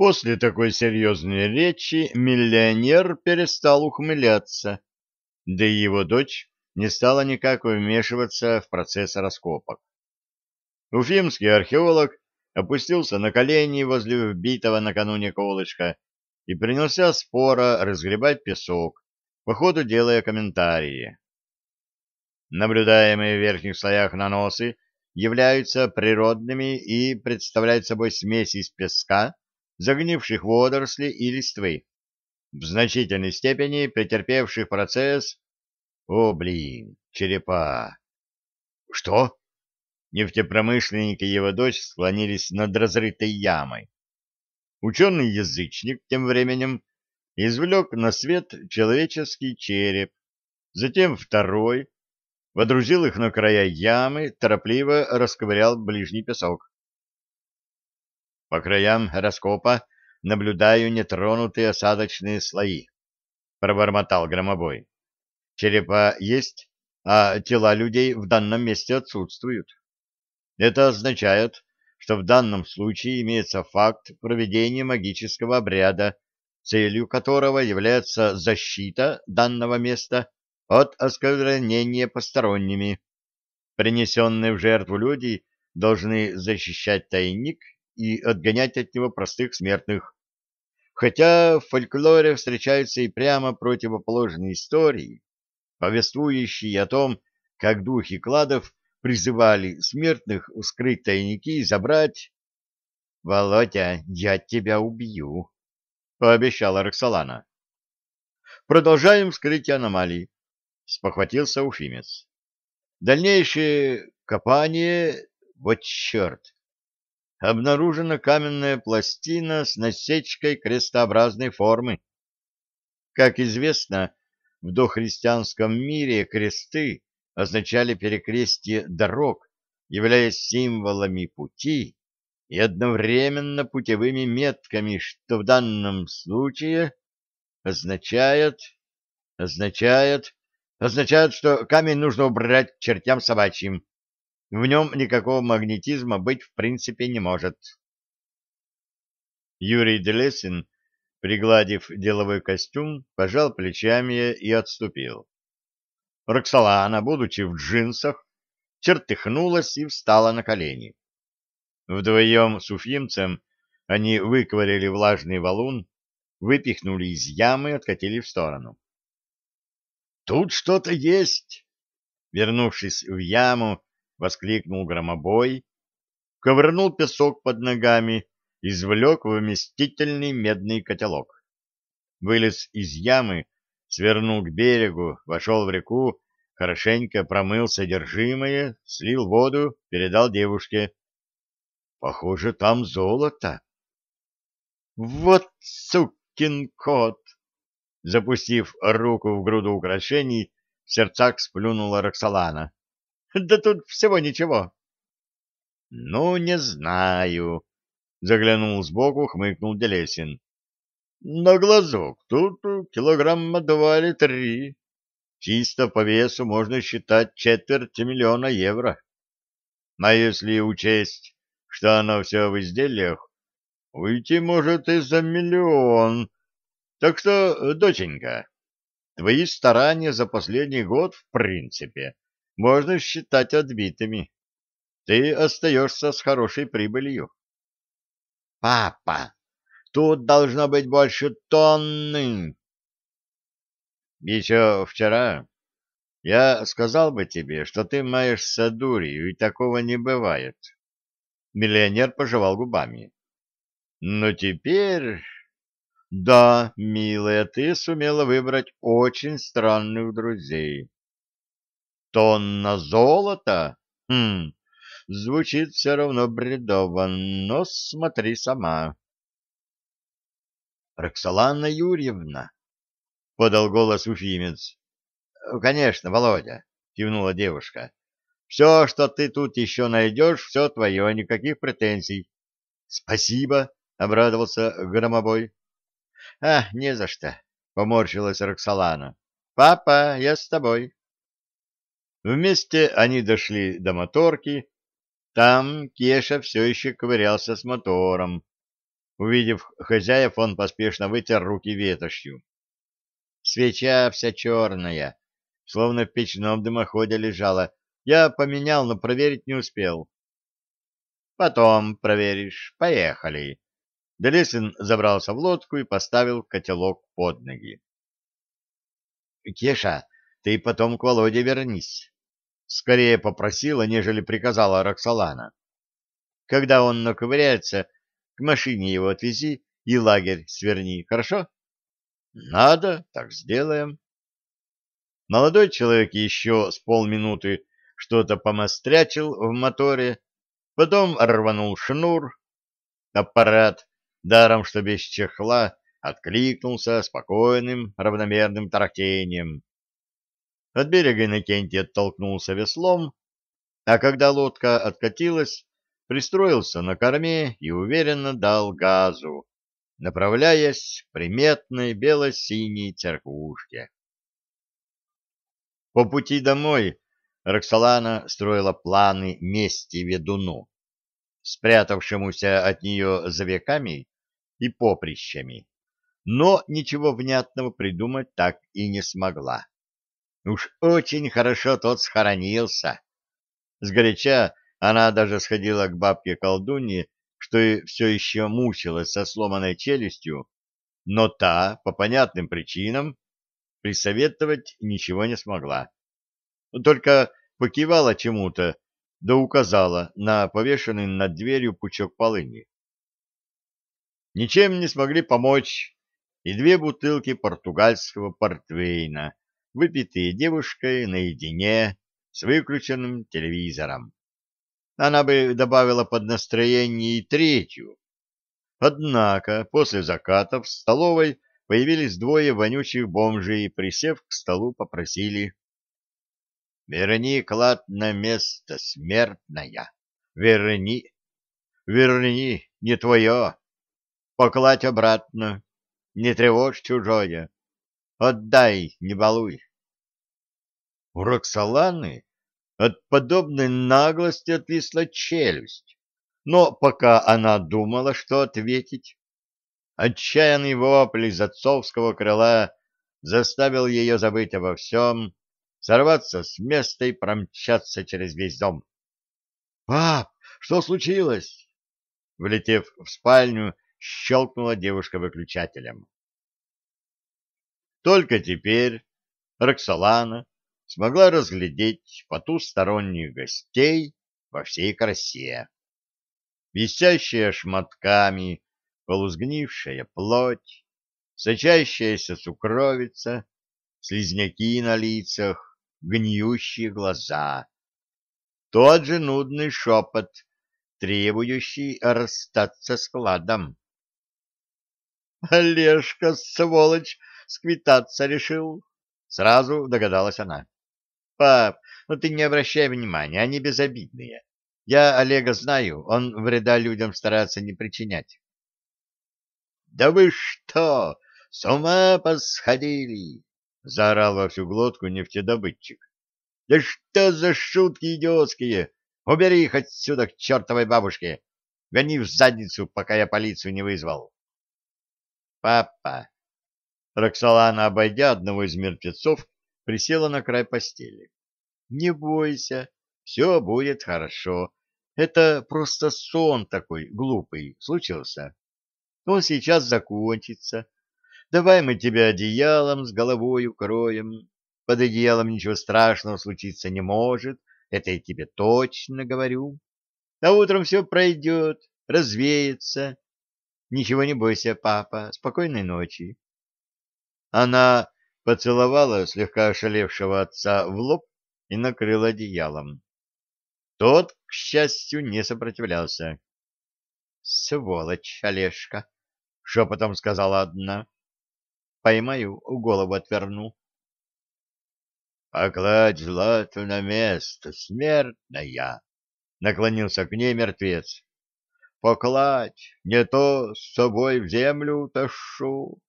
После такой серьезной речи миллионер перестал ухмыляться, да и его дочь не стала никак вмешиваться в процесс раскопок. Уфимский археолог опустился на колени возле вбитого накануне колышка и принялся спора разгребать песок, по ходу делая комментарии. Наблюдаемые в верхних слоях наносы являются природными и представляют собой смесь из песка, загнивших водорослей и листвы, в значительной степени претерпевших процесс... О, блин, черепа! Что? Нефтепромышленники и его дочь склонились над разрытой ямой. Ученый-язычник тем временем извлек на свет человеческий череп, затем второй, водрузил их на края ямы, торопливо расковырял ближний песок. По краям раскопа наблюдаю нетронутые осадочные слои, — пробормотал громобой. Черепа есть, а тела людей в данном месте отсутствуют. Это означает, что в данном случае имеется факт проведения магического обряда, целью которого является защита данного места от осквернения посторонними. Принесенные в жертву люди должны защищать тайник и отгонять от него простых смертных. Хотя в фольклоре встречаются и прямо противоположные истории, повествующие о том, как духи кладов призывали смертных скрыть тайники и забрать... — Володя, я тебя убью, — пообещала Роксолана. — Продолжаем вскрытие аномалий спохватился Уфимец. Дальнейшее копание... Вот черт! Обнаружена каменная пластина с насечкой крестообразной формы. Как известно, в дохристианском мире кресты означали перекрестие дорог, являясь символами пути и одновременно путевыми метками, что в данном случае означает, означает означает, что камень нужно убрать чертям собачьим. В нем никакого магнетизма быть в принципе не может. Юрий Делесин, пригладив деловой костюм, пожал плечами и отступил. Роксолана, будучи в джинсах, чертыхнулась и встала на колени. Вдвоем с уфимцем они выковыряли влажный валун, выпихнули из ямы и откатили в сторону. Тут что-то есть. Вернувшись в яму, воскликнул громобой, ковырнул песок под ногами, извлек вместительный медный котелок. Вылез из ямы, свернул к берегу, вошел в реку, хорошенько промыл содержимое, слил воду, передал девушке. Похоже, там золото. Вот сукин кот! Запустив руку в груду украшений, в сердцах сплюнула Роксолана. — Да тут всего ничего. — Ну, не знаю, — заглянул сбоку, хмыкнул Делесин. — На глазок тут килограмма два или три. Чисто по весу можно считать четверть миллиона евро. А если учесть, что оно все в изделиях, выйти может и за миллион так что, доченька, твои старания за последний год, в принципе, можно считать отбитыми. Ты остаешься с хорошей прибылью. Папа, тут должно быть больше тонны. Еще вчера я сказал бы тебе, что ты маешься дурью, и такого не бывает. Миллионер пожевал губами. Но теперь да, милая, ты сумела выбрать очень странных друзей. Тонна золота? Хм, звучит все равно бредово, но смотри сама. Роксолана Юрьевна, — подал голос уфимец. — Конечно, Володя, — кивнула девушка. — Все, что ты тут еще найдешь, все твое, никаких претензий. — Спасибо, — обрадовался Громобой. — А, не за что, — поморщилась Роксолана. — Папа, я с тобой. Вместе они дошли до моторки. Там Кеша все еще ковырялся с мотором. Увидев хозяев, он поспешно вытер руки ветошью. Свеча вся черная, словно в печном дымоходе лежала. Я поменял, но проверить не успел. Потом проверишь. Поехали. Делесин забрался в лодку и поставил котелок под ноги. — Кеша, ты потом к Володе вернись. Скорее попросила, нежели приказала Роксолана. Когда он наковыряется, к машине его отвези и лагерь сверни, хорошо? — Надо, так сделаем. Молодой человек еще с полминуты что-то помострячил в моторе, потом рванул шнур. Аппарат, даром что без чехла, откликнулся спокойным, равномерным тарахтением. От берега Иннокентий оттолкнулся веслом, а когда лодка откатилась, пристроился на корме и уверенно дал газу, направляясь к приметной бело-синей церквушке. По пути домой Роксолана строила планы мести ведуну, спрятавшемуся от нее за веками и поприщами, но ничего внятного придумать так и не смогла. Уж очень хорошо тот схоронился. Сгоряча она даже сходила к бабке-колдунье, что и все еще мучилась со сломанной челюстью, но та, по понятным причинам, присоветовать ничего не смогла. Только покивала чему-то, да указала на повешенный над дверью пучок полыни. Ничем не смогли помочь и две бутылки португальского портвейна, выпитые девушкой наедине с выключенным телевизором. Она бы добавила под настроение и третью. Однако после заката в столовой появились двое вонючих бомжей и, присев к столу, попросили Верни клад на место, смертная. Верни. Верни, не твое. Покладь обратно. Не тревожь чужое. Отдай, не балуй. У Роксоланы от подобной наглости отвисла челюсть. Но пока она думала, что ответить, отчаянный вопль из отцовского крыла заставил ее забыть обо всем сорваться с места и промчаться через весь дом. «Пап, что случилось?» Влетев в спальню, щелкнула девушка выключателем. Только теперь Роксолана смогла разглядеть потусторонних гостей во всей красе. Висящая шматками полузгнившая плоть, сочащаяся сукровица, слизняки на лицах, гниющие глаза. Тот же нудный шепот, требующий расстаться с кладом. Олежка, сволочь, сквитаться решил. Сразу догадалась она. Пап, ну ты не обращай внимания, они безобидные. Я Олега знаю, он вреда людям старается не причинять. Да вы что, с ума посходили? — заорал во всю глотку нефтедобытчик. — Да что за шутки идиотские! Убери их отсюда к чертовой бабушке! Гони в задницу, пока я полицию не вызвал. — Папа! Роксолана, обойдя одного из мертвецов, присела на край постели. — Не бойся, все будет хорошо. Это просто сон такой глупый случился. Он сейчас закончится, Давай мы тебя одеялом с головой укроем. Под одеялом ничего страшного случиться не может, это я тебе точно говорю. А утром все пройдет, развеется. Ничего не бойся, папа, спокойной ночи. Она поцеловала слегка ошалевшего отца в лоб и накрыла одеялом. Тот, к счастью, не сопротивлялся. — Сволочь, Олежка! — шепотом сказала одна. Поймаю, голову отверну. «Покладь злату на место, смертная!» — наклонился к ней мертвец. «Покладь, не то с собой в землю уташу!»